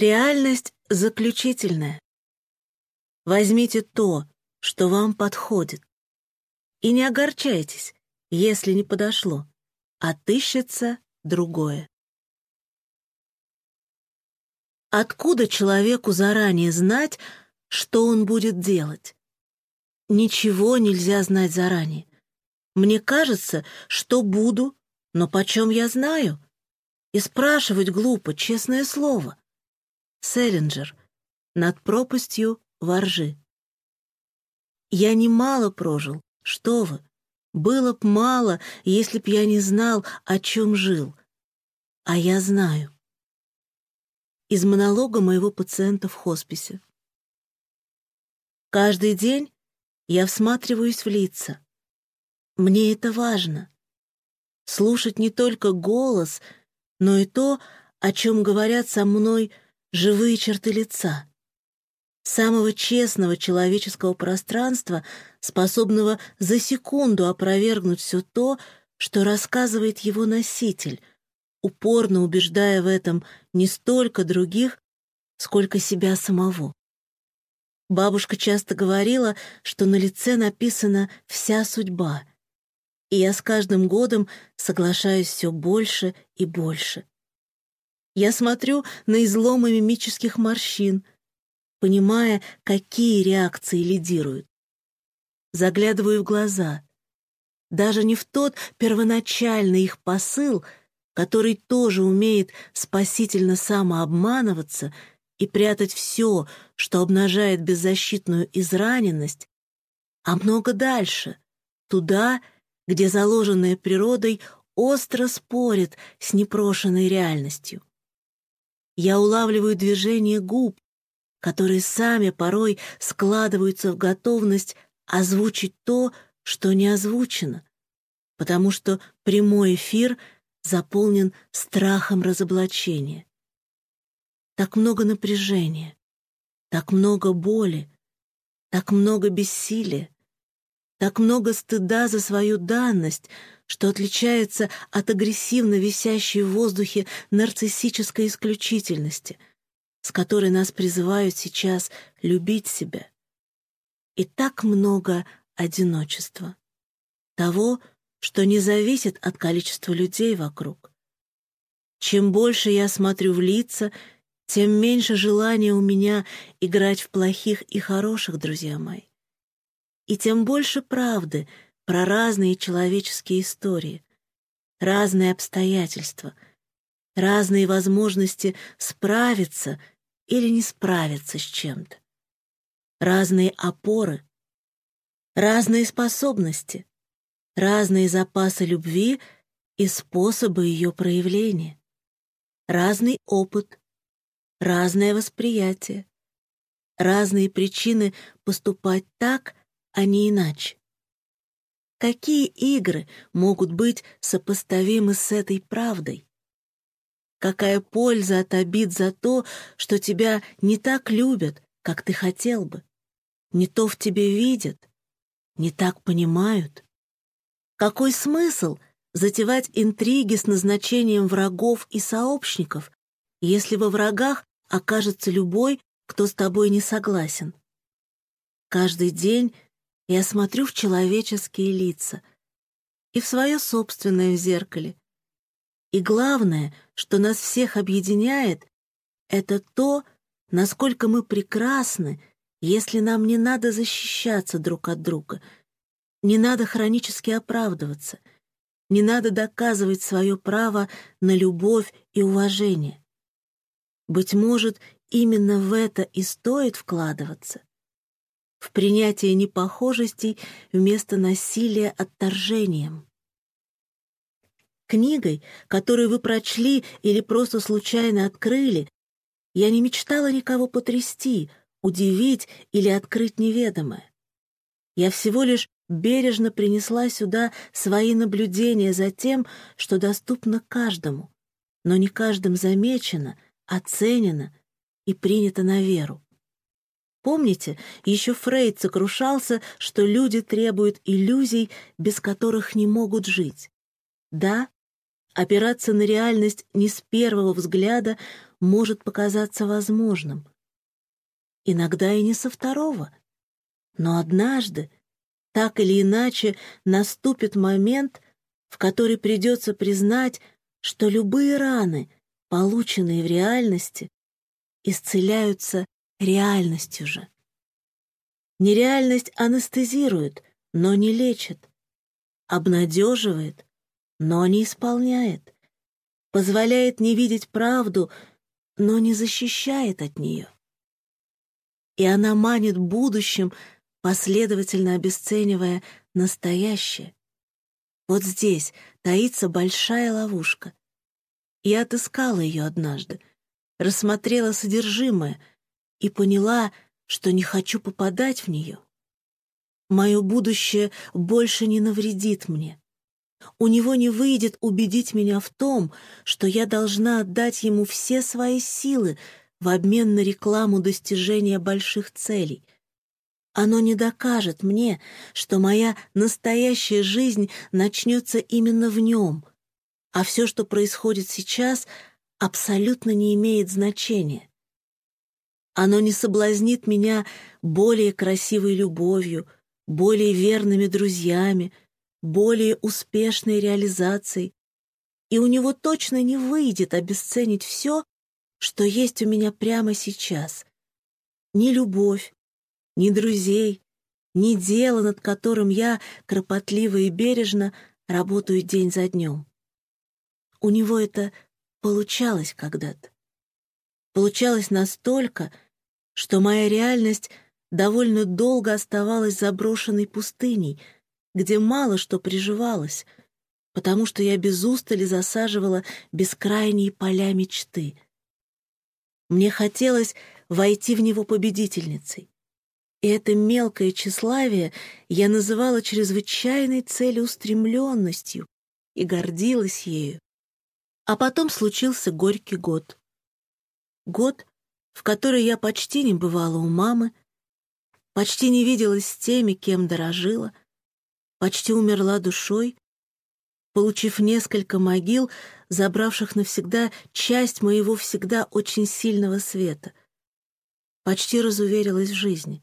Реальность заключительная. Возьмите то, что вам подходит. И не огорчайтесь, если не подошло. Отыщется другое. Откуда человеку заранее знать, что он будет делать? Ничего нельзя знать заранее. Мне кажется, что буду, но почем я знаю? И спрашивать глупо, честное слово. Селлинджер. Над пропастью воржи. Я немало прожил, что вы. Было б мало, если б я не знал, о чем жил. А я знаю. Из монолога моего пациента в хосписе. Каждый день я всматриваюсь в лица. Мне это важно. Слушать не только голос, но и то, о чем говорят со мной живые черты лица, самого честного человеческого пространства, способного за секунду опровергнуть все то, что рассказывает его носитель, упорно убеждая в этом не столько других, сколько себя самого. Бабушка часто говорила, что на лице написана вся судьба, и я с каждым годом соглашаюсь все больше и больше. Я смотрю на изломы мимических морщин, понимая, какие реакции лидируют. Заглядываю в глаза. Даже не в тот первоначальный их посыл, который тоже умеет спасительно самообманываться и прятать все, что обнажает беззащитную израненность, а много дальше, туда, где заложенная природой остро спорит с непрошенной реальностью. Я улавливаю движение губ, которые сами порой складываются в готовность озвучить то, что не озвучено, потому что прямой эфир заполнен страхом разоблачения. Так много напряжения, так много боли, так много бессилия, так много стыда за свою данность, что отличается от агрессивно висящей в воздухе нарциссической исключительности, с которой нас призывают сейчас любить себя. И так много одиночества, того, что не зависит от количества людей вокруг. Чем больше я смотрю в лица, тем меньше желания у меня играть в плохих и хороших, друзья мои. И тем больше правды — про разные человеческие истории, разные обстоятельства, разные возможности справиться или не справиться с чем-то, разные опоры, разные способности, разные запасы любви и способы ее проявления, разный опыт, разное восприятие, разные причины поступать так, а не иначе. Какие игры могут быть сопоставимы с этой правдой? Какая польза от обид за то, что тебя не так любят, как ты хотел бы? Не то в тебе видят, не так понимают? Какой смысл затевать интриги с назначением врагов и сообщников, если во врагах окажется любой, кто с тобой не согласен? Каждый день я смотрю в человеческие лица и в свое собственное в зеркале. И главное, что нас всех объединяет, это то, насколько мы прекрасны, если нам не надо защищаться друг от друга, не надо хронически оправдываться, не надо доказывать свое право на любовь и уважение. Быть может, именно в это и стоит вкладываться в принятие непохожестей вместо насилия отторжением. Книгой, которую вы прочли или просто случайно открыли, я не мечтала никого потрясти, удивить или открыть неведомое. Я всего лишь бережно принесла сюда свои наблюдения за тем, что доступно каждому, но не каждым замечено, оценено и принято на веру. Помните, еще Фрейд сокрушался, что люди требуют иллюзий, без которых не могут жить. Да, опираться на реальность не с первого взгляда может показаться возможным. Иногда и не со второго. Но однажды, так или иначе, наступит момент, в который придется признать, что любые раны, полученные в реальности, исцеляются реальностью же. Нереальность анестезирует, но не лечит, обнадеживает, но не исполняет, позволяет не видеть правду, но не защищает от нее. И она манит будущим, последовательно обесценивая настоящее. Вот здесь таится большая ловушка. Я отыскала ее однажды, рассмотрела содержимое и поняла, что не хочу попадать в нее. Мое будущее больше не навредит мне. У него не выйдет убедить меня в том, что я должна отдать ему все свои силы в обмен на рекламу достижения больших целей. Оно не докажет мне, что моя настоящая жизнь начнется именно в нем, а все, что происходит сейчас, абсолютно не имеет значения. Оно не соблазнит меня более красивой любовью, более верными друзьями, более успешной реализацией, и у него точно не выйдет обесценить все, что есть у меня прямо сейчас. Ни любовь, ни друзей, ни дело, над которым я кропотливо и бережно работаю день за днем. У него это получалось когда-то. Получалось настолько, что моя реальность довольно долго оставалась заброшенной пустыней, где мало что приживалось, потому что я без устали засаживала бескрайние поля мечты. Мне хотелось войти в него победительницей. И это мелкое тщеславие я называла чрезвычайной целеустремленностью и гордилась ею. А потом случился горький год. Год, в который я почти не бывала у мамы, почти не виделась с теми, кем дорожила, почти умерла душой, получив несколько могил, забравших навсегда часть моего всегда очень сильного света. Почти разуверилась в жизни.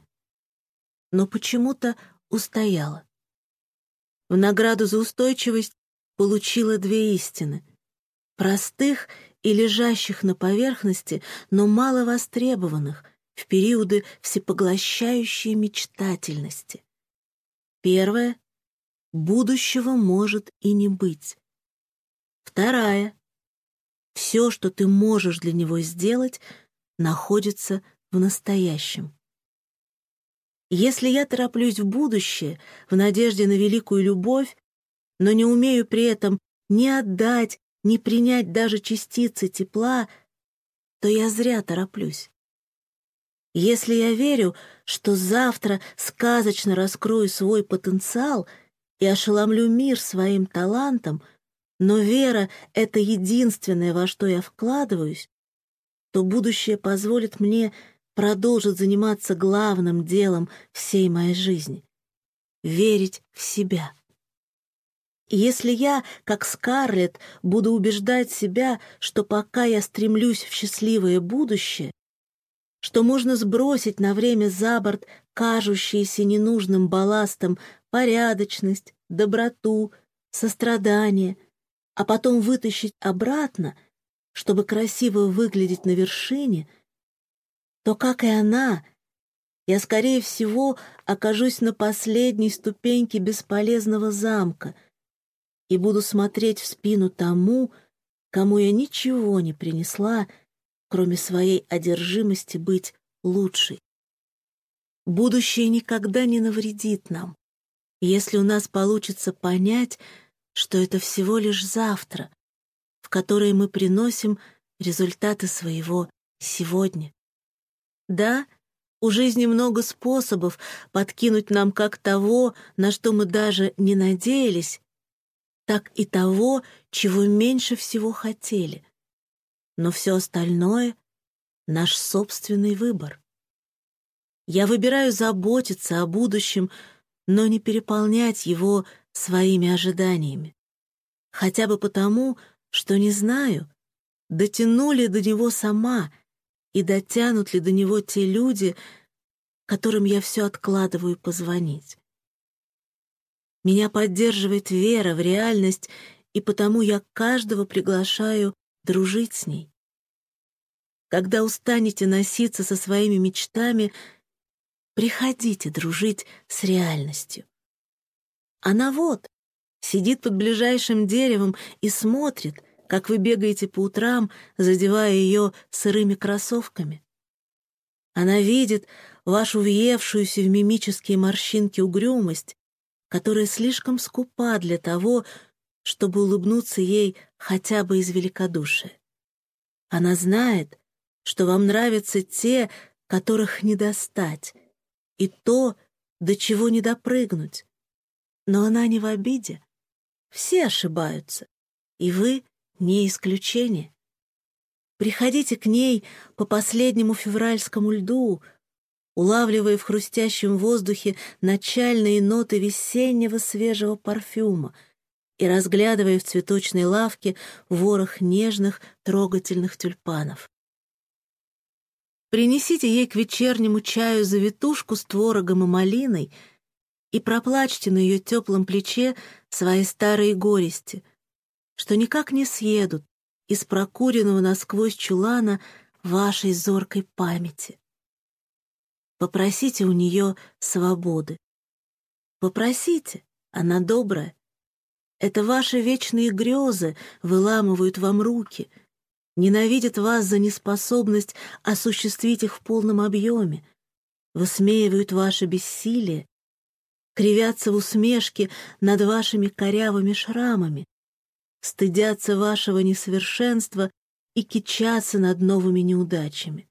Но почему-то устояла. В награду за устойчивость получила две истины. Простых и лежащих на поверхности, но мало востребованных в периоды всепоглощающей мечтательности. Первое — будущего может и не быть. Вторая — все, что ты можешь для него сделать, находится в настоящем. Если я тороплюсь в будущее в надежде на великую любовь, но не умею при этом ни отдать, не принять даже частицы тепла, то я зря тороплюсь. Если я верю, что завтра сказочно раскрою свой потенциал и ошеломлю мир своим талантом, но вера — это единственное, во что я вкладываюсь, то будущее позволит мне продолжить заниматься главным делом всей моей жизни — верить в себя. Если я, как Скарлетт, буду убеждать себя, что пока я стремлюсь в счастливое будущее, что можно сбросить на время за борт кажущиеся ненужным балластом порядочность, доброту, сострадание, а потом вытащить обратно, чтобы красиво выглядеть на вершине, то, как и она, я, скорее всего, окажусь на последней ступеньке бесполезного замка — и буду смотреть в спину тому, кому я ничего не принесла, кроме своей одержимости быть лучшей. Будущее никогда не навредит нам, если у нас получится понять, что это всего лишь завтра, в которое мы приносим результаты своего сегодня. Да, у жизни много способов подкинуть нам как того, на что мы даже не надеялись, так и того, чего меньше всего хотели. Но все остальное — наш собственный выбор. Я выбираю заботиться о будущем, но не переполнять его своими ожиданиями. Хотя бы потому, что не знаю, дотяну ли до него сама и дотянут ли до него те люди, которым я все откладываю позвонить. Меня поддерживает вера в реальность, и потому я каждого приглашаю дружить с ней. Когда устанете носиться со своими мечтами, приходите дружить с реальностью. Она вот, сидит под ближайшим деревом и смотрит, как вы бегаете по утрам, задевая ее сырыми кроссовками. Она видит вашу въевшуюся в мимические морщинки угрюмость, которая слишком скупа для того, чтобы улыбнуться ей хотя бы из великодушия. Она знает, что вам нравятся те, которых не достать, и то, до чего не допрыгнуть. Но она не в обиде. Все ошибаются, и вы не исключение. Приходите к ней по последнему февральскому льду, улавливая в хрустящем воздухе начальные ноты весеннего свежего парфюма и разглядывая в цветочной лавке ворох нежных трогательных тюльпанов. Принесите ей к вечернему чаю завитушку с творогом и малиной и проплачьте на ее теплом плече свои старые горести — что никак не съедут из прокуренного насквозь чулана вашей зоркой памяти. Попросите у нее свободы. Попросите, она добрая. Это ваши вечные грезы выламывают вам руки, ненавидят вас за неспособность осуществить их в полном объеме, высмеивают ваше бессилие, кривятся в усмешке над вашими корявыми шрамами, стыдятся вашего несовершенства и кичатся над новыми неудачами.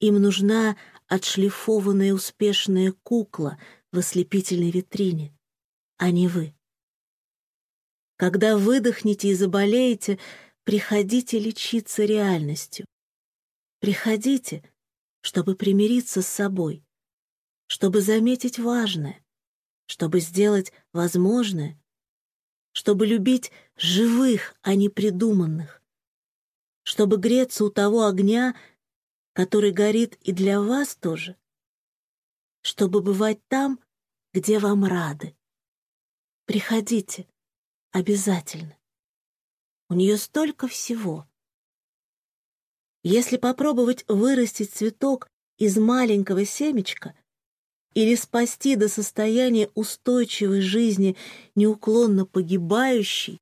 Им нужна отшлифованная успешная кукла в ослепительной витрине, а не вы. Когда выдохнете и заболеете, приходите лечиться реальностью. Приходите, чтобы примириться с собой, чтобы заметить важное, чтобы сделать возможное, чтобы любить живых, а не придуманных, чтобы греться у того огня, который горит и для вас тоже, чтобы бывать там, где вам рады. Приходите, обязательно. У нее столько всего. Если попробовать вырастить цветок из маленького семечка, или спасти до состояния устойчивой жизни неуклонно погибающей,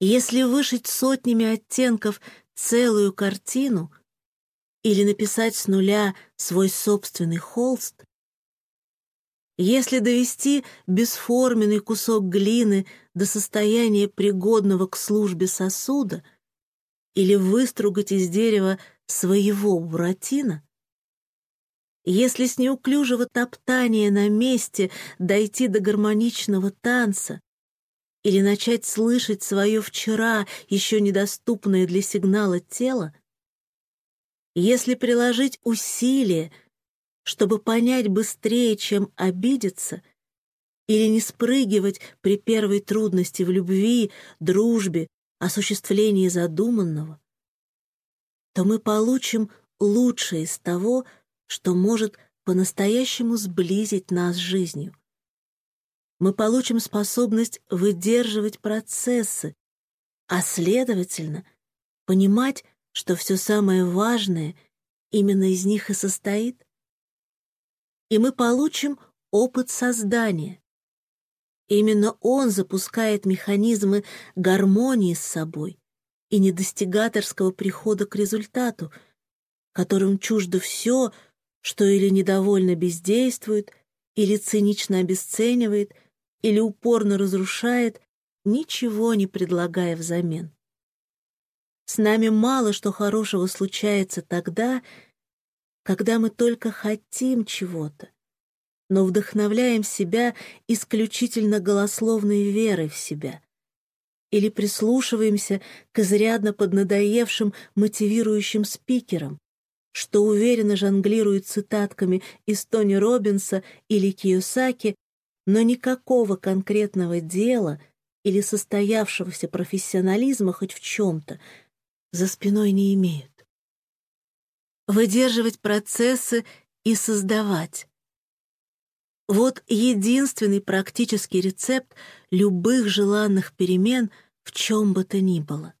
если вышить сотнями оттенков целую картину или написать с нуля свой собственный холст, если довести бесформенный кусок глины до состояния пригодного к службе сосуда или выстругать из дерева своего буратино, если с неуклюжего топтания на месте дойти до гармоничного танца или начать слышать свое вчера еще недоступное для сигнала тело, если приложить усилия, чтобы понять быстрее, чем обидеться, или не спрыгивать при первой трудности в любви, дружбе, осуществлении задуманного, то мы получим лучшее из того, что может по-настоящему сблизить нас с жизнью. Мы получим способность выдерживать процессы, а, следовательно, понимать, что все самое важное именно из них и состоит. И мы получим опыт создания. Именно он запускает механизмы гармонии с собой и недостигаторского прихода к результату, которым чуждо все, что или недовольно бездействует, или цинично обесценивает, или упорно разрушает, ничего не предлагая взамен. С нами мало что хорошего случается тогда, когда мы только хотим чего-то, но вдохновляем себя исключительно голословной верой в себя или прислушиваемся к изрядно поднадоевшим мотивирующим спикерам, что уверенно жонглирует цитатками из Тони Робинса или Кiyosaki, но никакого конкретного дела или состоявшегося профессионализма хоть в чем-то за спиной не имеют. Выдерживать процессы и создавать. Вот единственный практический рецепт любых желанных перемен в чем бы то ни было.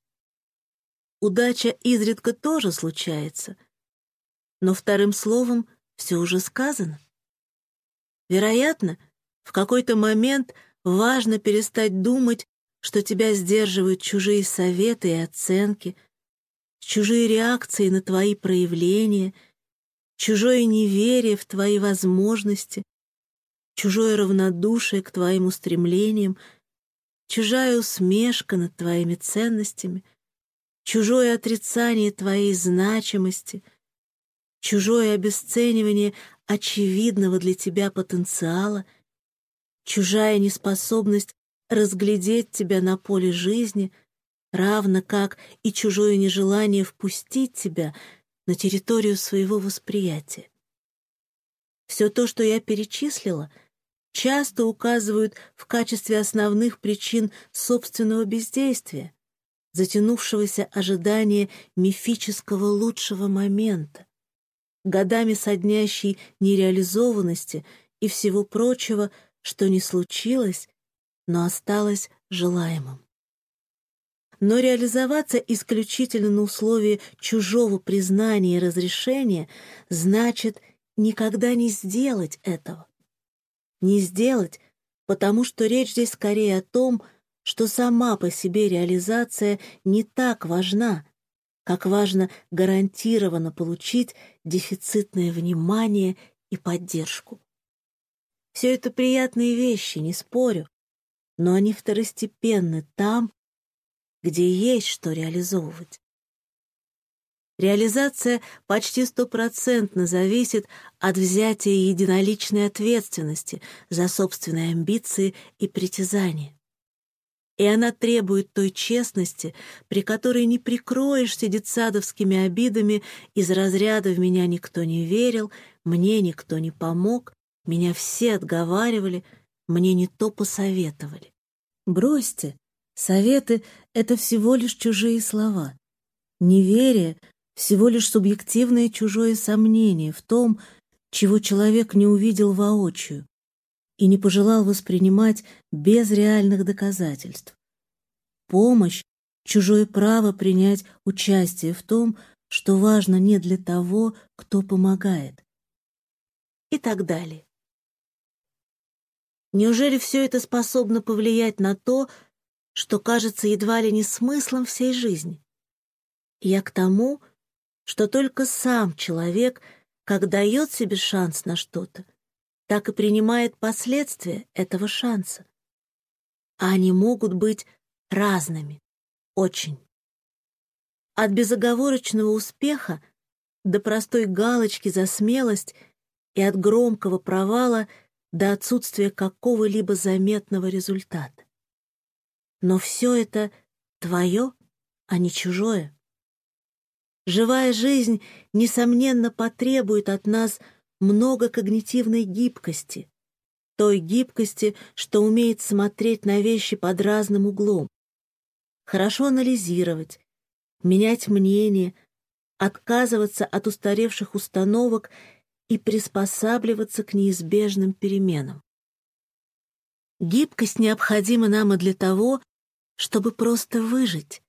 Удача изредка тоже случается, но вторым словом все уже сказано. Вероятно, в какой-то момент важно перестать думать, что тебя сдерживают чужие советы и оценки, чужие реакции на твои проявления, чужое неверие в твои возможности, чужое равнодушие к твоим устремлениям, чужая усмешка над твоими ценностями, чужое отрицание твоей значимости — чужое обесценивание очевидного для тебя потенциала, чужая неспособность разглядеть тебя на поле жизни, равно как и чужое нежелание впустить тебя на территорию своего восприятия. Все то, что я перечислила, часто указывают в качестве основных причин собственного бездействия, затянувшегося ожидания мифического лучшего момента годами соднящей нереализованности и всего прочего, что не случилось, но осталось желаемым. Но реализоваться исключительно на условии чужого признания и разрешения значит никогда не сделать этого. Не сделать, потому что речь здесь скорее о том, что сама по себе реализация не так важна, как важно гарантированно получить дефицитное внимание и поддержку. Все это приятные вещи, не спорю, но они второстепенны там, где есть что реализовывать. Реализация почти стопроцентно зависит от взятия единоличной ответственности за собственные амбиции и притязания и она требует той честности, при которой не прикроешься детсадовскими обидами из разряда «в меня никто не верил», «мне никто не помог», «меня все отговаривали», «мне не то посоветовали». Бросьте, советы — это всего лишь чужие слова. Неверие — всего лишь субъективное чужое сомнение в том, чего человек не увидел воочию и не пожелал воспринимать без реальных доказательств. Помощь — чужое право принять участие в том, что важно не для того, кто помогает. И так далее. Неужели все это способно повлиять на то, что кажется едва ли не смыслом всей жизни? Я к тому, что только сам человек, как дает себе шанс на что-то, так и принимает последствия этого шанса. А они могут быть разными. Очень. От безоговорочного успеха до простой галочки за смелость и от громкого провала до отсутствия какого-либо заметного результата. Но все это твое, а не чужое. Живая жизнь, несомненно, потребует от нас – много когнитивной гибкости, той гибкости, что умеет смотреть на вещи под разным углом, хорошо анализировать, менять мнение, отказываться от устаревших установок и приспосабливаться к неизбежным переменам. Гибкость необходима нам и для того, чтобы просто выжить,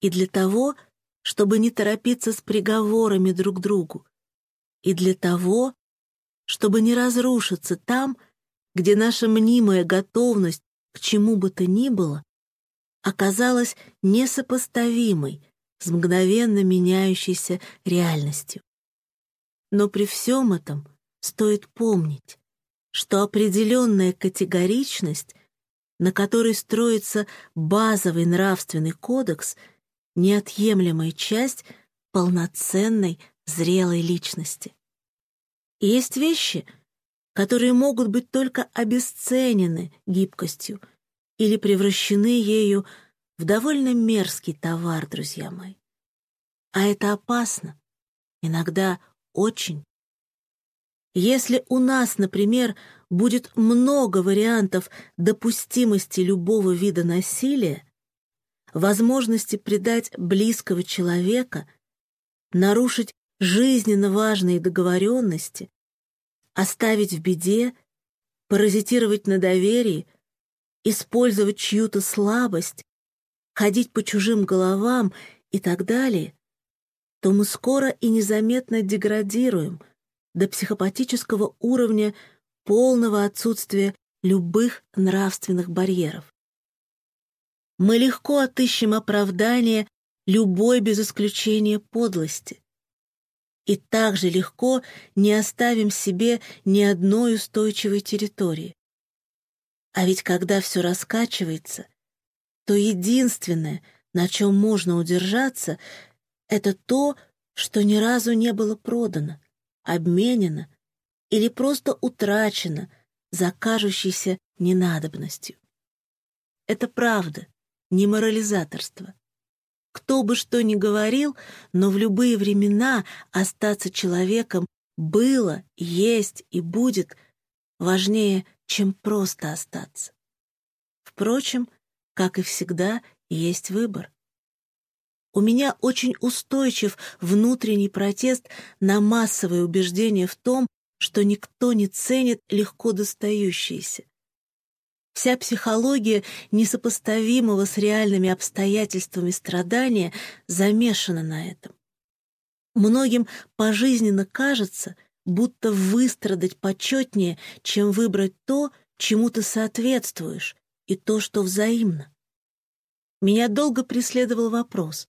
и для того, чтобы не торопиться с приговорами друг другу, и для того, чтобы не разрушиться там, где наша мнимая готовность к чему бы то ни было оказалась несопоставимой с мгновенно меняющейся реальностью. Но при всем этом стоит помнить, что определенная категоричность, на которой строится базовый нравственный кодекс, неотъемлемая часть полноценной зрелой личности. И есть вещи, которые могут быть только обесценены гибкостью или превращены ею в довольно мерзкий товар, друзья мои. А это опасно, иногда очень. Если у нас, например, будет много вариантов допустимости любого вида насилия, возможности предать близкого человека, нарушить жизненно важные договоренности, оставить в беде, паразитировать на доверии, использовать чью-то слабость, ходить по чужим головам и так далее, то мы скоро и незаметно деградируем до психопатического уровня полного отсутствия любых нравственных барьеров. Мы легко отыщем оправдание любой без исключения подлости. И также легко не оставим себе ни одной устойчивой территории. А ведь когда все раскачивается, то единственное, на чем можно удержаться, это то, что ни разу не было продано, обменено или просто утрачено за кажущейся ненадобностью. Это правда, не морализаторство. Кто бы что ни говорил, но в любые времена остаться человеком было, есть и будет важнее, чем просто остаться. Впрочем, как и всегда, есть выбор. У меня очень устойчив внутренний протест на массовое убеждение в том, что никто не ценит легко достающиеся. Вся психология несопоставимого с реальными обстоятельствами страдания замешана на этом. Многим пожизненно кажется, будто выстрадать почетнее, чем выбрать то, чему ты соответствуешь, и то, что взаимно. Меня долго преследовал вопрос,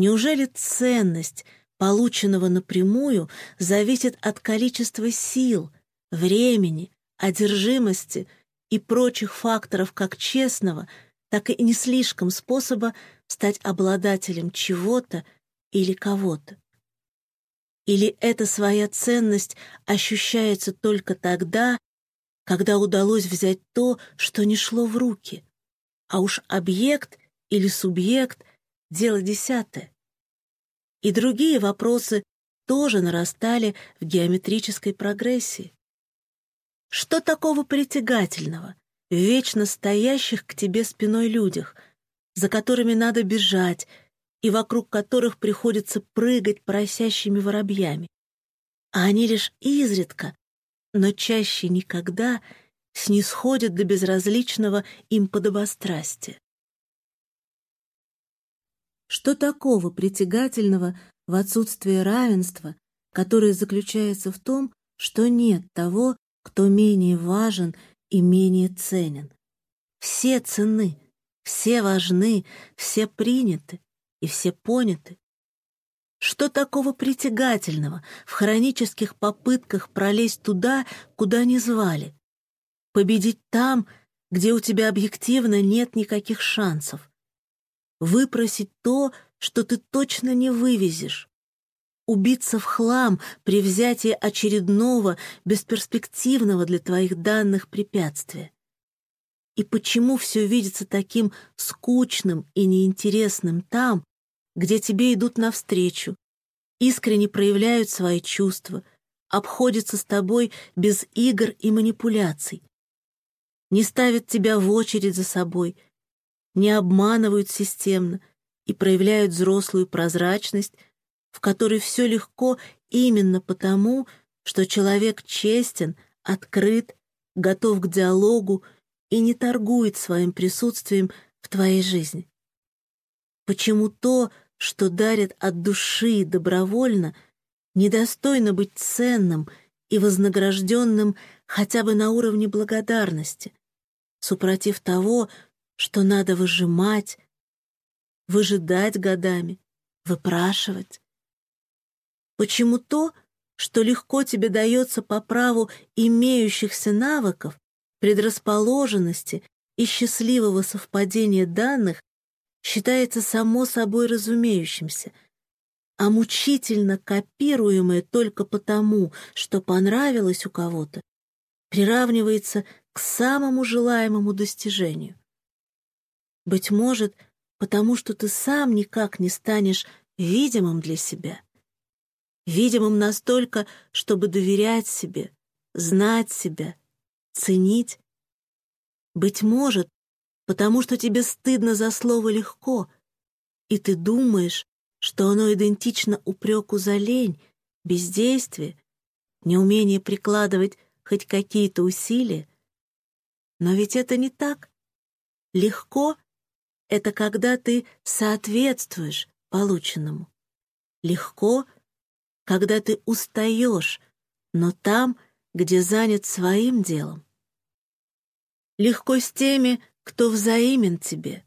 неужели ценность, полученного напрямую, зависит от количества сил, времени, одержимости и прочих факторов как честного, так и не слишком способа стать обладателем чего-то или кого-то? Или эта своя ценность ощущается только тогда, когда удалось взять то, что не шло в руки. А уж объект или субъект — дело десятое. И другие вопросы тоже нарастали в геометрической прогрессии. Что такого притягательного в вечно стоящих к тебе спиной людях, за которыми надо бежать и вокруг которых приходится прыгать просящими воробьями? А они лишь изредка но чаще никогда снисходят до безразличного им подобострастия. Что такого притягательного в отсутствии равенства, которое заключается в том, что нет того, кто менее важен и менее ценен? Все цены, все важны, все приняты и все поняты. Что такого притягательного в хронических попытках пролезть туда, куда не звали? Победить там, где у тебя объективно нет никаких шансов. Выпросить то, что ты точно не вывезешь. Убиться в хлам при взятии очередного, бесперспективного для твоих данных препятствия. И почему все видится таким скучным и неинтересным там, где тебе идут навстречу, искренне проявляют свои чувства, обходятся с тобой без игр и манипуляций, не ставят тебя в очередь за собой, не обманывают системно и проявляют взрослую прозрачность, в которой все легко именно потому, что человек честен, открыт, готов к диалогу и не торгует своим присутствием в твоей жизни. Почему то, что дарит от души добровольно, недостойно быть ценным и вознагражденным хотя бы на уровне благодарности, супротив того, что надо выжимать, выжидать годами, выпрашивать. Почему то, что легко тебе дается по праву имеющихся навыков, предрасположенности и счастливого совпадения данных, считается само собой разумеющимся, а мучительно копируемое только потому, что понравилось у кого-то, приравнивается к самому желаемому достижению. Быть может, потому что ты сам никак не станешь видимым для себя. видимым настолько, чтобы доверять себе, знать себя, ценить. Быть может, потому что тебе стыдно за слово «легко», и ты думаешь, что оно идентично упреку за лень, бездействие, неумение прикладывать хоть какие-то усилия. Но ведь это не так. Легко — это когда ты соответствуешь полученному. Легко, когда ты устаешь, но там, где занят своим делом. Легко с теми, кто взаимен тебе.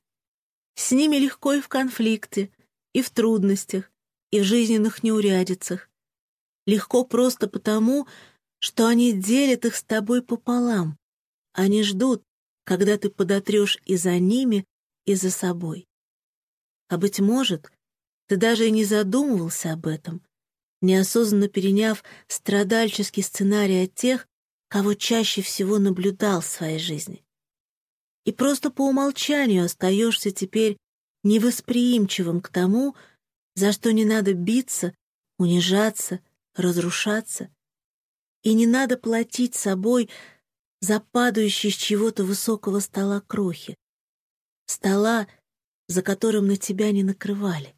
С ними легко и в конфликте, и в трудностях, и в жизненных неурядицах. Легко просто потому, что они делят их с тобой пополам. Они ждут, когда ты подотрешь и за ними, и за собой. А, быть может, ты даже и не задумывался об этом, неосознанно переняв страдальческий сценарий от тех, кого чаще всего наблюдал в своей жизни. И просто по умолчанию остаешься теперь невосприимчивым к тому, за что не надо биться, унижаться, разрушаться. И не надо платить собой за падающие с чего-то высокого стола крохи. Стола, за которым на тебя не накрывали.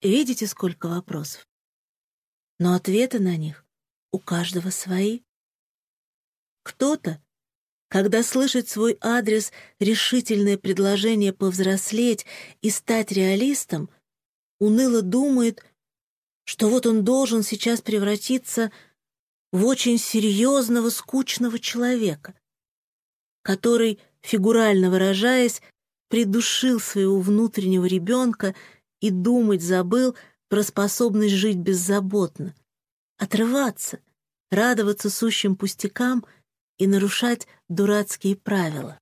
Видите, сколько вопросов? Но ответы на них у каждого свои. Кто-то когда слышит свой адрес решительное предложение повзрослеть и стать реалистом, уныло думает, что вот он должен сейчас превратиться в очень серьезного, скучного человека, который, фигурально выражаясь, придушил своего внутреннего ребенка и думать забыл про способность жить беззаботно, отрываться, радоваться сущим пустякам — и нарушать дурацкие правила.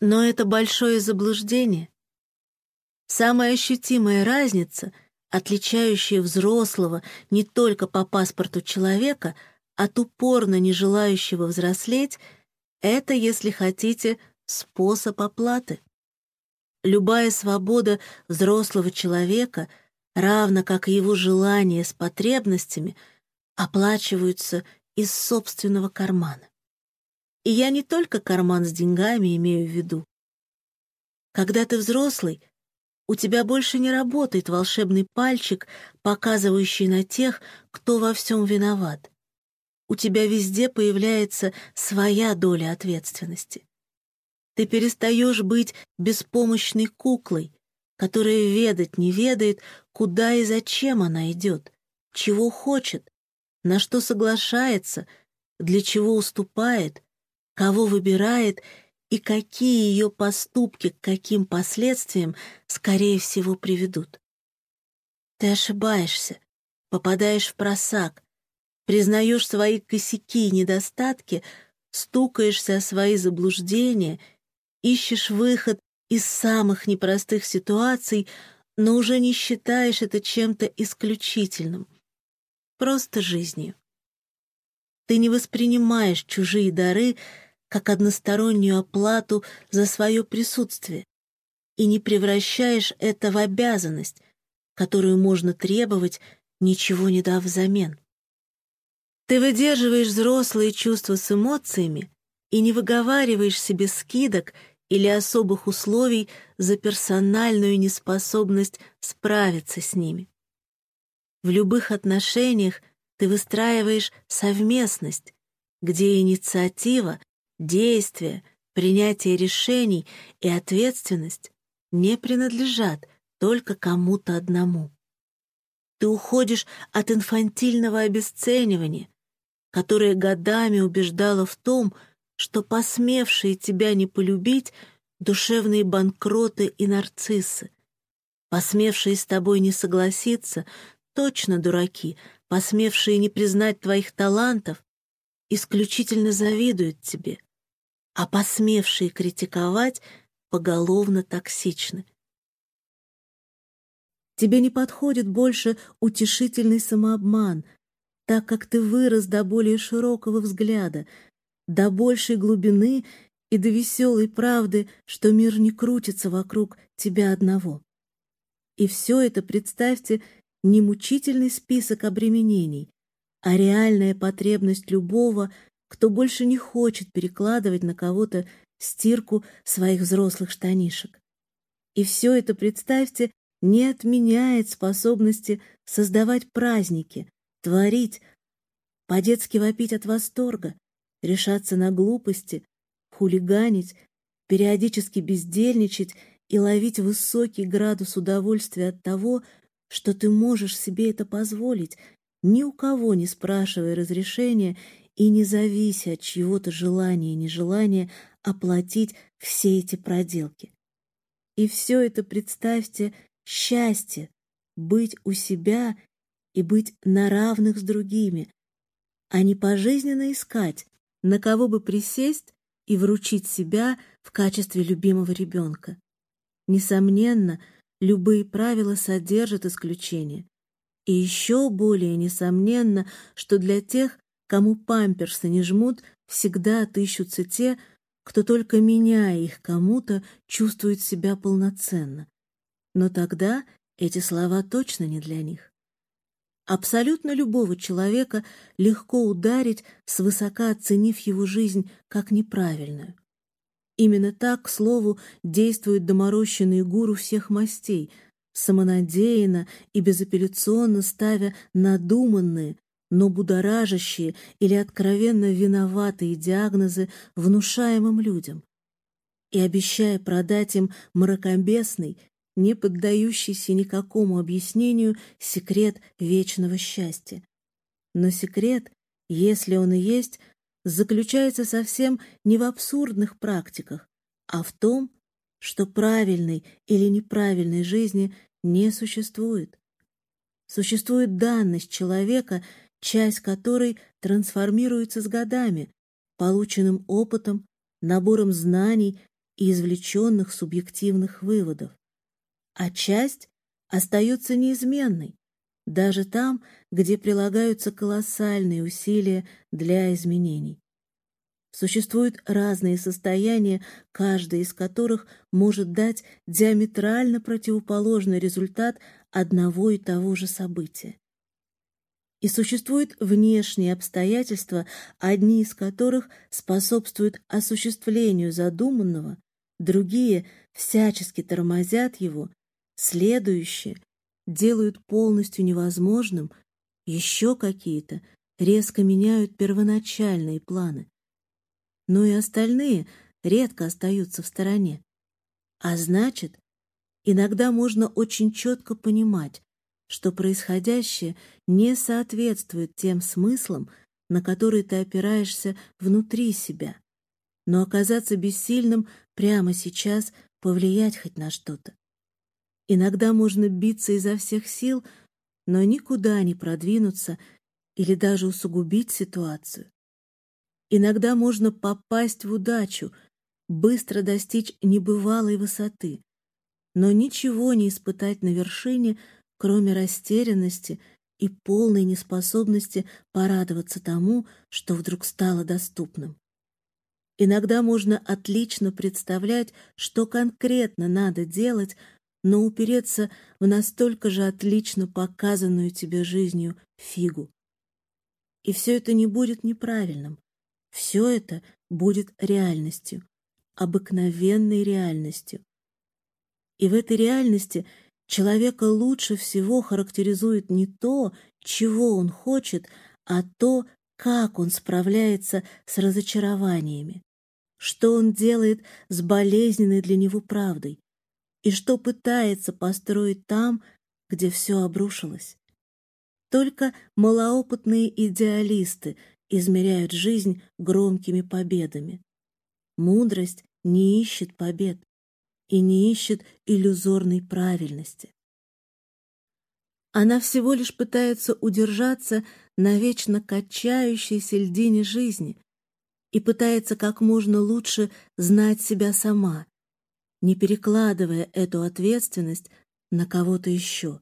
Но это большое заблуждение. Самая ощутимая разница, отличающая взрослого не только по паспорту человека от упорно не желающего взрослеть, это, если хотите, способ оплаты. Любая свобода взрослого человека, равно как и его желания с потребностями, оплачиваются из собственного кармана. И я не только карман с деньгами имею в виду. Когда ты взрослый, у тебя больше не работает волшебный пальчик, показывающий на тех, кто во всем виноват. У тебя везде появляется своя доля ответственности. Ты перестаешь быть беспомощной куклой, которая ведать не ведает, куда и зачем она идет, чего хочет, на что соглашается, для чего уступает, кого выбирает и какие ее поступки к каким последствиям, скорее всего, приведут. Ты ошибаешься, попадаешь в просак, признаешь свои косяки и недостатки, стукаешься о свои заблуждения, ищешь выход из самых непростых ситуаций, но уже не считаешь это чем-то исключительным, просто жизнью. Ты не воспринимаешь чужие дары как одностороннюю оплату за свое присутствие и не превращаешь это в обязанность, которую можно требовать, ничего не дав взамен. Ты выдерживаешь взрослые чувства с эмоциями и не выговариваешь себе скидок или особых условий за персональную неспособность справиться с ними. В любых отношениях ты выстраиваешь совместность, где инициатива действия, принятие решений и ответственность не принадлежат только кому-то одному. Ты уходишь от инфантильного обесценивания, которое годами убеждало в том, что посмевшие тебя не полюбить душевные банкроты и нарциссы, посмевшие с тобой не согласиться, точно дураки, посмевшие не признать твоих талантов, исключительно завидуют тебе, а посмевшие критиковать поголовно токсичны. Тебе не подходит больше утешительный самообман, так как ты вырос до более широкого взгляда, до большей глубины и до веселой правды, что мир не крутится вокруг тебя одного. И все это, представьте, не мучительный список обременений, а реальная потребность любого, кто больше не хочет перекладывать на кого-то стирку своих взрослых штанишек. И все это, представьте, не отменяет способности создавать праздники, творить, по-детски вопить от восторга, решаться на глупости, хулиганить, периодически бездельничать и ловить высокий градус удовольствия от того, что ты можешь себе это позволить, ни у кого не спрашивая разрешения и не завися от чьего-то желания и нежелания оплатить все эти проделки. И все это, представьте, счастье — быть у себя и быть на равных с другими, а не пожизненно искать, на кого бы присесть и вручить себя в качестве любимого ребенка. Несомненно, любые правила содержат исключения. И еще более несомненно, что для тех, кому памперсы не жмут, всегда отыщутся те, кто только меняя их кому-то, чувствует себя полноценно. Но тогда эти слова точно не для них. Абсолютно любого человека легко ударить, свысока оценив его жизнь как неправильную. Именно так, к слову, действуют доморощенные гуру всех мастей, самонадеянно и безапелляционно ставя надуманные, но будоражащие или откровенно виноватые диагнозы внушаемым людям и обещая продать им мракобесный, не поддающийся никакому объяснению секрет вечного счастья. Но секрет, если он и есть, заключается совсем не в абсурдных практиках, а в том, что правильной или неправильной жизни не существует. Существует данность человека, часть которой трансформируется с годами, полученным опытом, набором знаний и извлеченных субъективных выводов а часть остается неизменной, даже там, где прилагаются колоссальные усилия для изменений. Существуют разные состояния, каждое из которых может дать диаметрально противоположный результат одного и того же события. И существуют внешние обстоятельства, одни из которых способствуют осуществлению задуманного, другие всячески тормозят его Следующие делают полностью невозможным, еще какие-то резко меняют первоначальные планы. Но и остальные редко остаются в стороне. А значит, иногда можно очень четко понимать, что происходящее не соответствует тем смыслам, на которые ты опираешься внутри себя, но оказаться бессильным прямо сейчас повлиять хоть на что-то. Иногда можно биться изо всех сил, но никуда не продвинуться или даже усугубить ситуацию. Иногда можно попасть в удачу, быстро достичь небывалой высоты, но ничего не испытать на вершине, кроме растерянности и полной неспособности порадоваться тому, что вдруг стало доступным. Иногда можно отлично представлять, что конкретно надо делать, но упереться в настолько же отлично показанную тебе жизнью фигу. И все это не будет неправильным. Все это будет реальностью, обыкновенной реальностью. И в этой реальности человека лучше всего характеризует не то, чего он хочет, а то, как он справляется с разочарованиями, что он делает с болезненной для него правдой, и что пытается построить там, где все обрушилось. Только малоопытные идеалисты измеряют жизнь громкими победами. Мудрость не ищет побед и не ищет иллюзорной правильности. Она всего лишь пытается удержаться на вечно качающейся льдине жизни и пытается как можно лучше знать себя сама, не перекладывая эту ответственность на кого-то еще.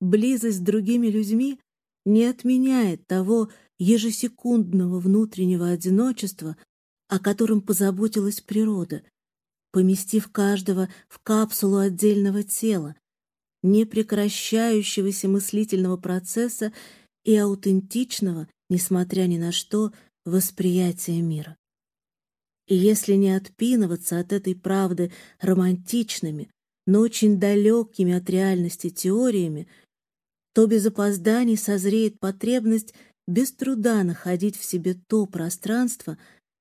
Близость с другими людьми не отменяет того ежесекундного внутреннего одиночества, о котором позаботилась природа, поместив каждого в капсулу отдельного тела, непрекращающегося мыслительного процесса и аутентичного, несмотря ни на что, восприятия мира. И если не отпинываться от этой правды романтичными, но очень далекими от реальности теориями, то без опозданий созреет потребность без труда находить в себе то пространство,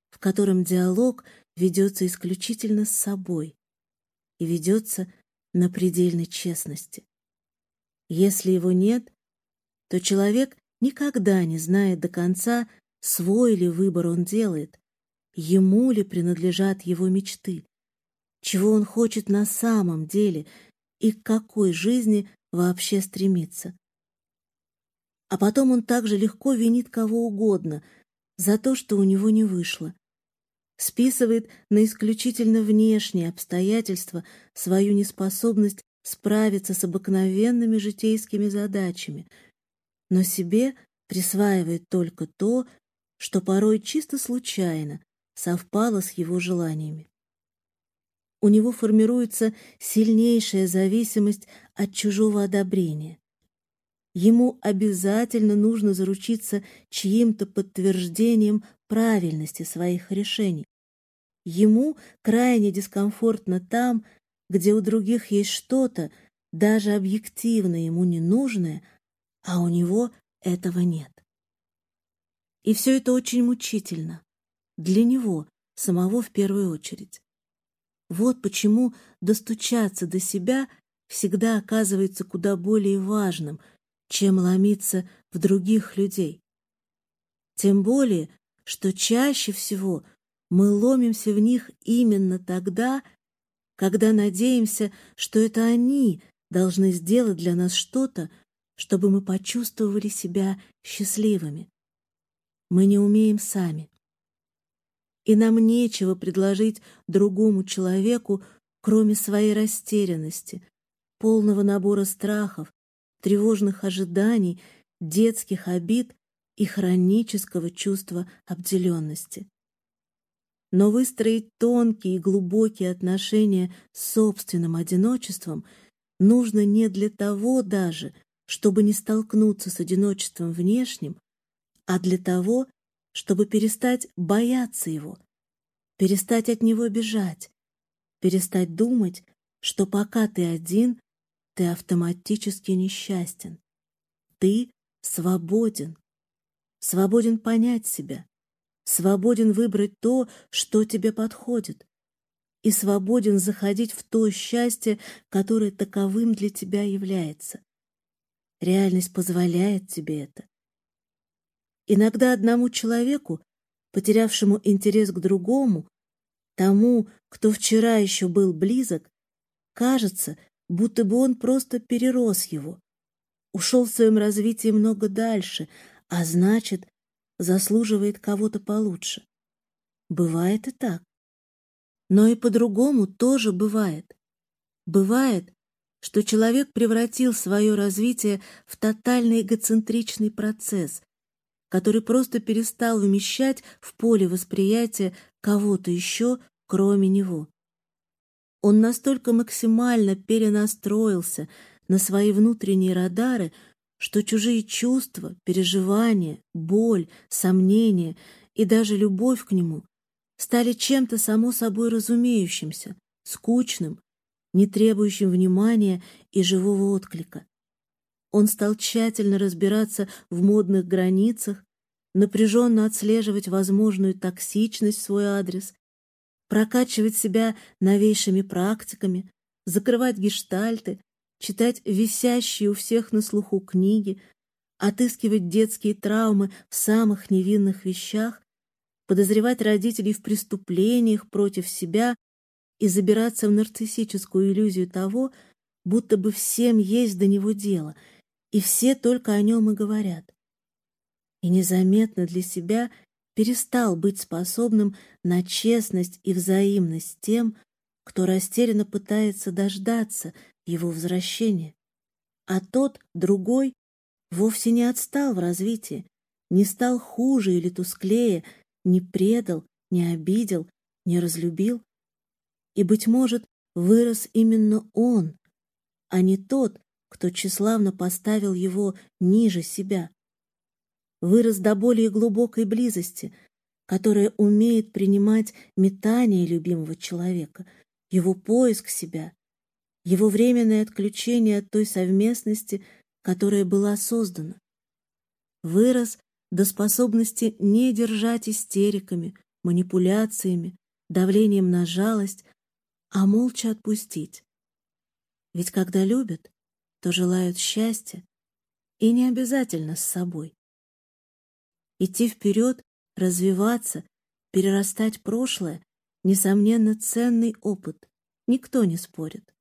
в котором диалог ведется исключительно с собой и ведется на предельной честности. Если его нет, то человек никогда не знает до конца, свой ли выбор он делает, ему ли принадлежат его мечты, чего он хочет на самом деле и к какой жизни вообще стремится. А потом он также легко винит кого угодно за то, что у него не вышло, списывает на исключительно внешние обстоятельства свою неспособность справиться с обыкновенными житейскими задачами, но себе присваивает только то, что порой чисто случайно совпало с его желаниями. У него формируется сильнейшая зависимость от чужого одобрения. Ему обязательно нужно заручиться чьим-то подтверждением правильности своих решений. Ему крайне дискомфортно там, где у других есть что-то, даже объективно ему ненужное, а у него этого нет. И все это очень мучительно. Для него, самого в первую очередь. Вот почему достучаться до себя всегда оказывается куда более важным, чем ломиться в других людей. Тем более, что чаще всего мы ломимся в них именно тогда, когда надеемся, что это они должны сделать для нас что-то, чтобы мы почувствовали себя счастливыми. Мы не умеем сами. И нам нечего предложить другому человеку, кроме своей растерянности, полного набора страхов, тревожных ожиданий, детских обид и хронического чувства обделенности. Но выстроить тонкие и глубокие отношения с собственным одиночеством нужно не для того даже, чтобы не столкнуться с одиночеством внешним, а для того, чтобы перестать бояться его, перестать от него бежать, перестать думать, что пока ты один, ты автоматически несчастен. Ты свободен, свободен понять себя, свободен выбрать то, что тебе подходит, и свободен заходить в то счастье, которое таковым для тебя является. Реальность позволяет тебе это. Иногда одному человеку, потерявшему интерес к другому, тому, кто вчера еще был близок, кажется, будто бы он просто перерос его, ушел в своем развитии много дальше, а значит, заслуживает кого-то получше. Бывает и так. Но и по-другому тоже бывает. Бывает, что человек превратил свое развитие в тотальный эгоцентричный процесс, который просто перестал вмещать в поле восприятия кого-то еще, кроме него. Он настолько максимально перенастроился на свои внутренние радары, что чужие чувства, переживания, боль, сомнения и даже любовь к нему стали чем-то само собой разумеющимся, скучным, не требующим внимания и живого отклика. Он стал тщательно разбираться в модных границах, напряженно отслеживать возможную токсичность в свой адрес, прокачивать себя новейшими практиками, закрывать гештальты, читать висящие у всех на слуху книги, отыскивать детские травмы в самых невинных вещах, подозревать родителей в преступлениях против себя и забираться в нарциссическую иллюзию того, будто бы всем есть до него дело, и все только о нем и говорят. И незаметно для себя перестал быть способным на честность и взаимность тем, кто растерянно пытается дождаться его возвращения. А тот, другой, вовсе не отстал в развитии, не стал хуже или тусклее, не предал, не обидел, не разлюбил, и, быть может, вырос именно он, а не тот, кто тщеславно поставил его ниже себя. Вырос до более глубокой близости, которая умеет принимать метание любимого человека, его поиск себя, его временное отключение от той совместности, которая была создана. Вырос до способности не держать истериками, манипуляциями, давлением на жалость, а молча отпустить. Ведь когда любят, то желают счастья, и не обязательно с собой. Идти вперед, развиваться, перерастать прошлое — несомненно ценный опыт, никто не спорит.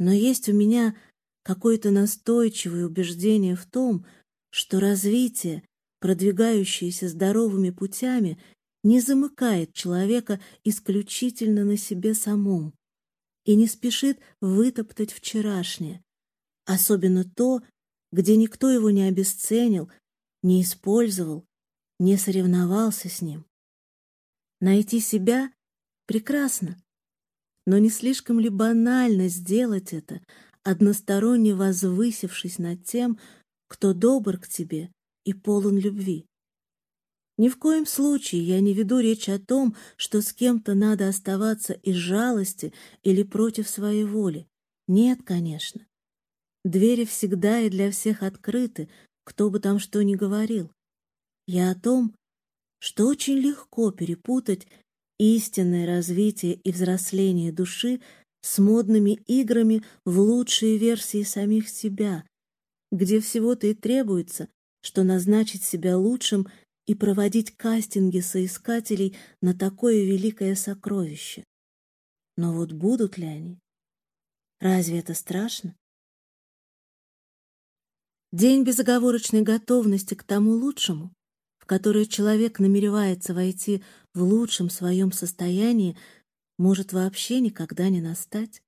Но есть у меня какое-то настойчивое убеждение в том, что развитие, продвигающееся здоровыми путями, не замыкает человека исключительно на себе самом и не спешит вытоптать вчерашнее, особенно то, где никто его не обесценил, не использовал, не соревновался с ним. Найти себя прекрасно, но не слишком ли банально сделать это, односторонне возвысившись над тем, кто добр к тебе и полон любви? Ни в коем случае я не веду речь о том, что с кем-то надо оставаться из жалости или против своей воли. Нет, конечно. Двери всегда и для всех открыты, кто бы там что ни говорил. Я о том, что очень легко перепутать истинное развитие и взросление души с модными играми в лучшие версии самих себя, где всего-то и требуется, что назначить себя лучшим и проводить кастинги соискателей на такое великое сокровище. Но вот будут ли они? Разве это страшно? День безоговорочной готовности к тому лучшему, в которое человек намеревается войти в лучшем своем состоянии, может вообще никогда не настать.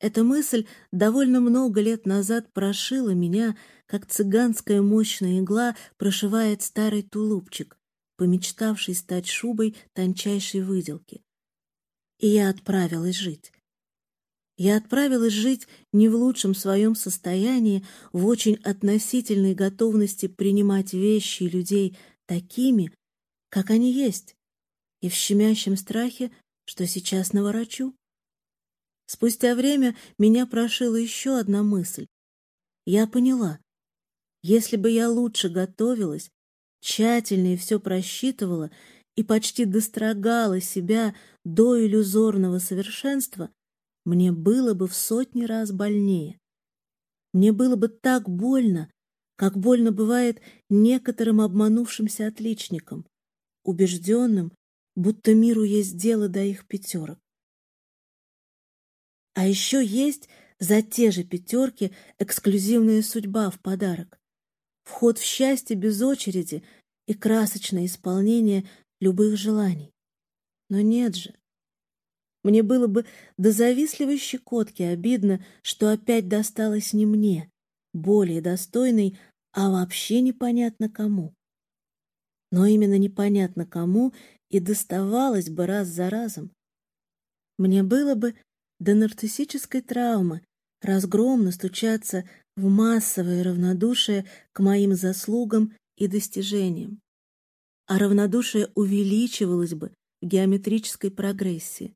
Эта мысль довольно много лет назад прошила меня, как цыганская мощная игла прошивает старый тулупчик, помечтавший стать шубой тончайшей выделки. И я отправилась жить. Я отправилась жить не в лучшем своем состоянии, в очень относительной готовности принимать вещи и людей такими, как они есть, и в щемящем страхе, что сейчас наворочу. Спустя время меня прошила еще одна мысль. Я поняла, если бы я лучше готовилась, тщательнее все просчитывала и почти дострогала себя до иллюзорного совершенства, мне было бы в сотни раз больнее. Мне было бы так больно, как больно бывает некоторым обманувшимся отличникам, убежденным, будто миру есть дело до их пятерок. А еще есть за те же пятерки эксклюзивная судьба в подарок. Вход в счастье без очереди и красочное исполнение любых желаний. Но нет же. Мне было бы до завистливой щекотки обидно, что опять досталось не мне, более достойной, а вообще непонятно кому. Но именно непонятно кому и доставалось бы раз за разом. Мне было бы до нарциссической травмы разгромно стучаться в массовое равнодушие к моим заслугам и достижениям. А равнодушие увеличивалось бы в геометрической прогрессии.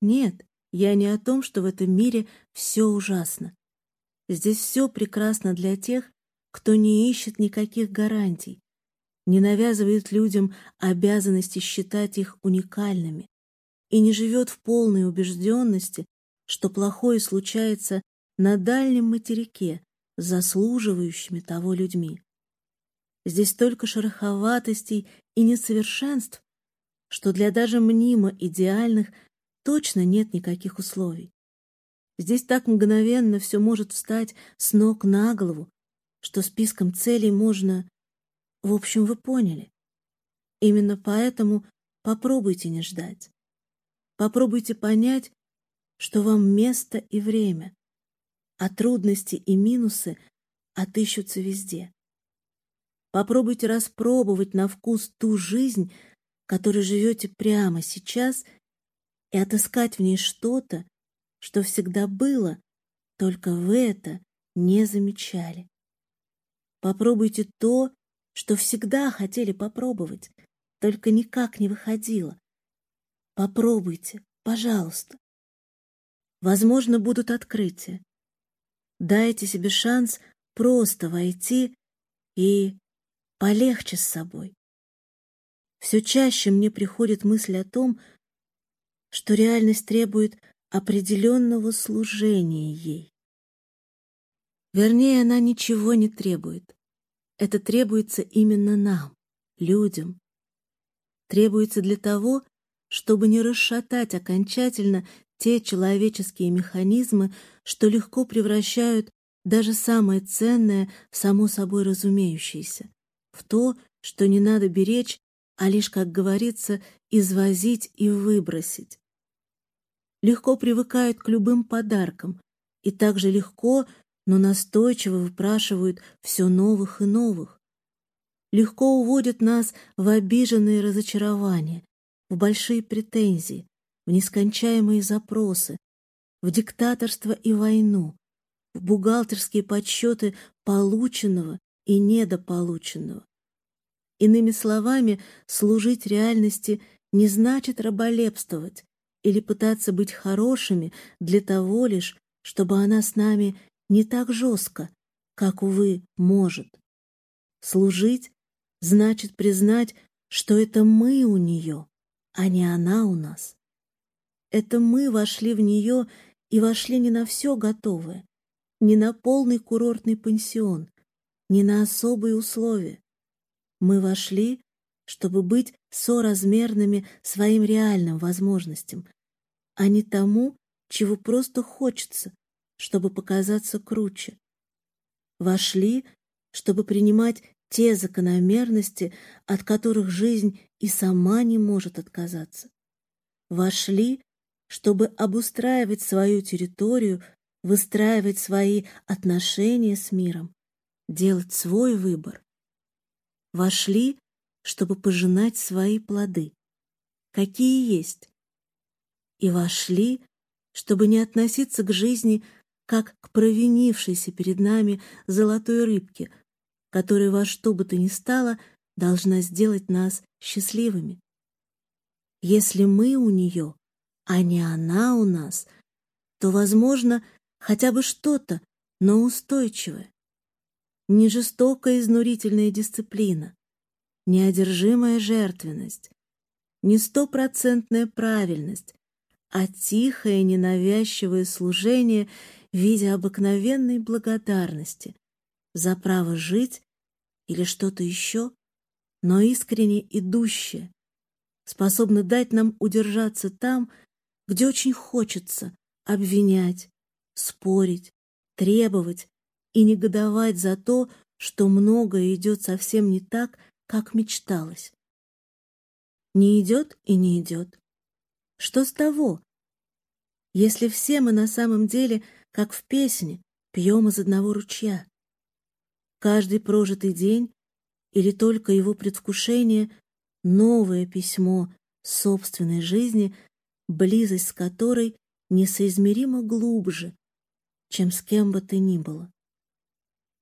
Нет, я не о том, что в этом мире все ужасно. Здесь все прекрасно для тех, кто не ищет никаких гарантий, не навязывает людям обязанности считать их уникальными, и не живет в полной убежденности, что плохое случается на дальнем материке заслуживающими того людьми. Здесь столько шероховатостей и несовершенств, что для даже мнимо идеальных точно нет никаких условий. Здесь так мгновенно все может встать с ног на голову, что списком целей можно... В общем, вы поняли. Именно поэтому попробуйте не ждать. Попробуйте понять, что вам место и время, а трудности и минусы отыщутся везде. Попробуйте распробовать на вкус ту жизнь, которой живете прямо сейчас, и отыскать в ней что-то, что всегда было, только вы это не замечали. Попробуйте то, что всегда хотели попробовать, только никак не выходило. Попробуйте, пожалуйста. Возможно, будут открытия. Дайте себе шанс просто войти и полегче с собой. Все чаще мне приходит мысль о том, что реальность требует определенного служения ей. Вернее, она ничего не требует. Это требуется именно нам, людям. Требуется для того, чтобы не расшатать окончательно те человеческие механизмы, что легко превращают даже самое ценное само собой разумеющееся, в то, что не надо беречь, а лишь, как говорится, извозить и выбросить. Легко привыкают к любым подаркам и также легко, но настойчиво выпрашивают все новых и новых. Легко уводят нас в обиженные разочарования, в большие претензии, в нескончаемые запросы, в диктаторство и войну, в бухгалтерские подсчеты полученного и недополученного. Иными словами, служить реальности не значит раболепствовать или пытаться быть хорошими для того лишь, чтобы она с нами не так жестко, как, увы, может. Служить значит признать, что это мы у нее, а не она у нас. Это мы вошли в нее и вошли не на все готовое, не на полный курортный пансион, не на особые условия. Мы вошли, чтобы быть соразмерными своим реальным возможностям, а не тому, чего просто хочется, чтобы показаться круче. Вошли, чтобы принимать те закономерности, от которых жизнь и сама не может отказаться. Вошли, чтобы обустраивать свою территорию, выстраивать свои отношения с миром, делать свой выбор. Вошли, чтобы пожинать свои плоды, какие есть. И вошли, чтобы не относиться к жизни как к провинившейся перед нами золотой рыбке, которая во что бы то ни стало должна сделать нас счастливыми. Если мы у нее, а не она у нас, то, возможно, хотя бы что-то, но устойчивое. Не жестокая изнурительная дисциплина, не одержимая жертвенность, не стопроцентная правильность, а тихое ненавязчивое служение в виде обыкновенной благодарности за право жить или что-то еще, но искренне идущее, способно дать нам удержаться там, где очень хочется обвинять, спорить, требовать и негодовать за то, что многое идет совсем не так, как мечталось. Не идет и не идет. Что с того? Если все мы на самом деле, как в песне, пьем из одного ручья. Каждый прожитый день или только его предвкушение — новое письмо собственной жизни — близость с которой несоизмеримо глубже, чем с кем бы ты ни было.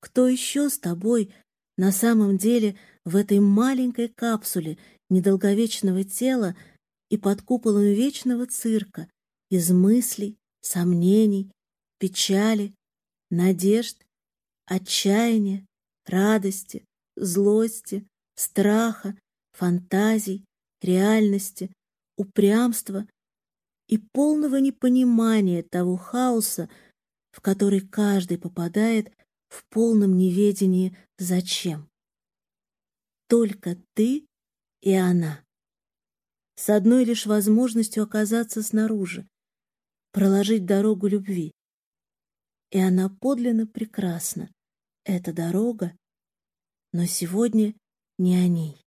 Кто еще с тобой на самом деле в этой маленькой капсуле недолговечного тела и под куполом вечного цирка из мыслей, сомнений, печали, надежд, отчаяния, радости, злости, страха, фантазий, реальности, упрямства и полного непонимания того хаоса, в который каждый попадает в полном неведении зачем. Только ты и она. С одной лишь возможностью оказаться снаружи, проложить дорогу любви. И она подлинно прекрасна, эта дорога, но сегодня не о ней.